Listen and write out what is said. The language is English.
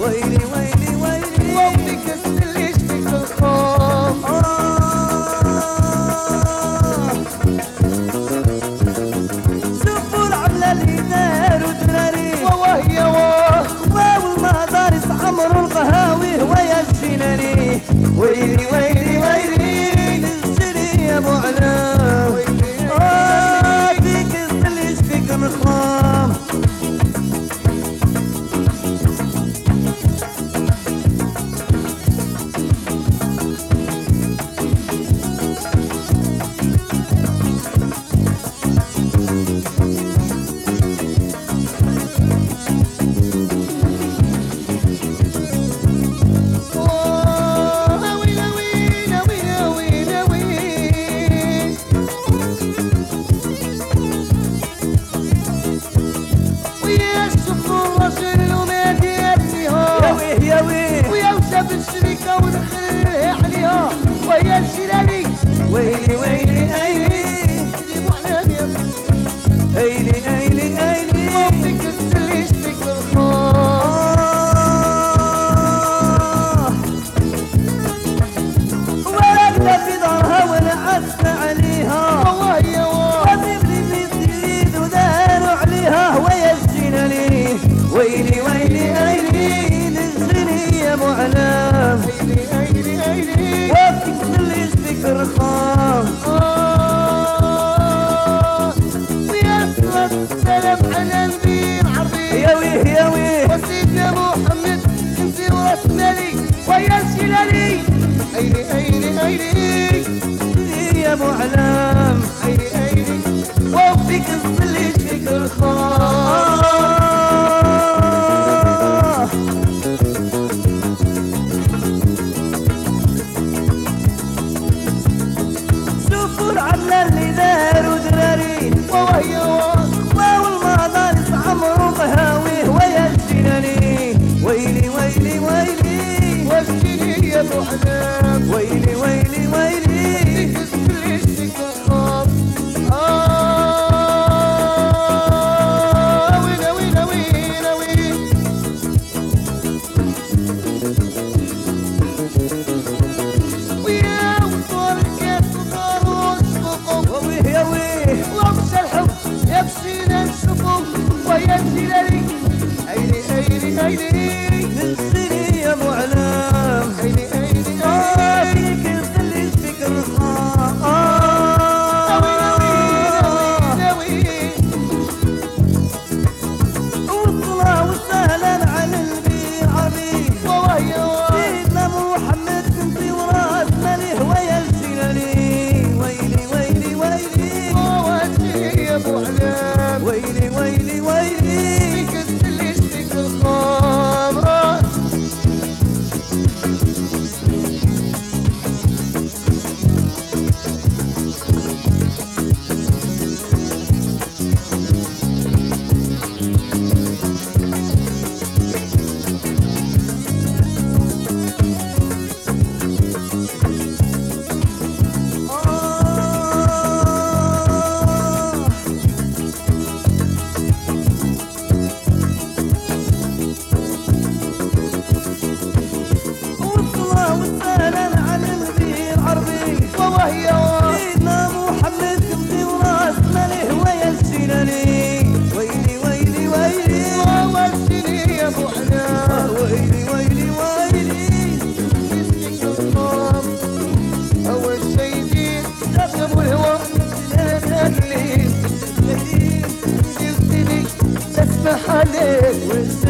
waiting. wait, wait. I it